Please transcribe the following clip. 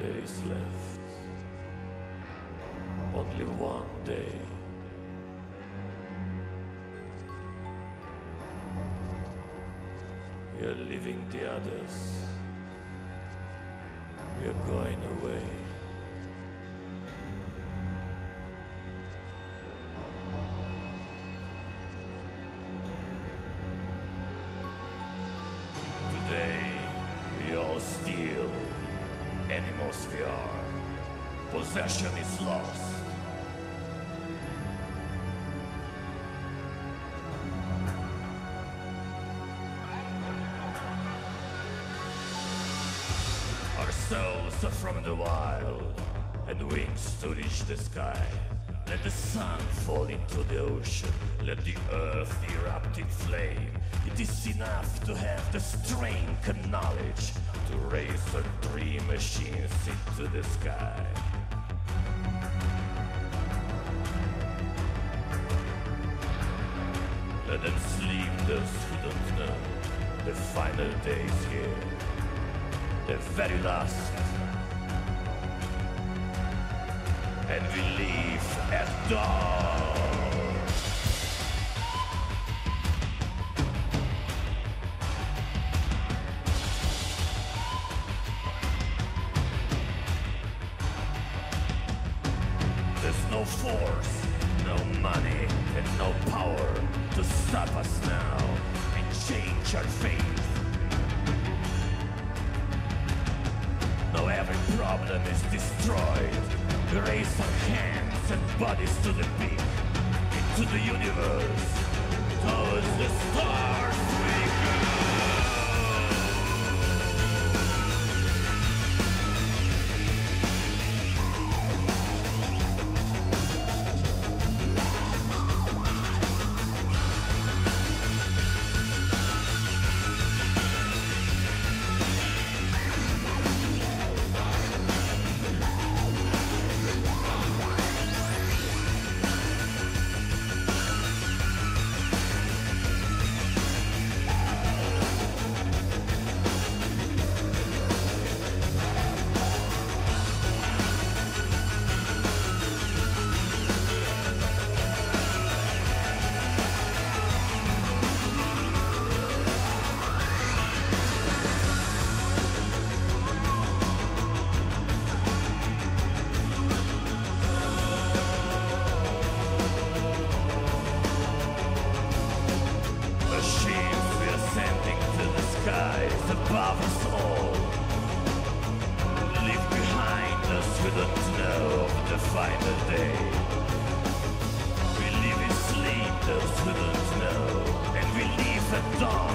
days left. Only one day. We are leaving the others. We are going away. Today, we all steal. Are. Possession is lost. Our souls are from the wild, and wings to reach the sky. Let the sun fall into the ocean, let the earth erupt in flame. It knowledge to raise our dream machines into the sky. Let them sleep those who don't know the final days here the very last. And we leave at dawn. No force, no money, and no power to stop us now and change our fate. Now every problem is destroyed. We raise our hands and bodies to the peak, into the universe. Towards the stars above us all. Leave behind us we don't know of the final day. We live in sleep those who don't know, and we leave at dawn.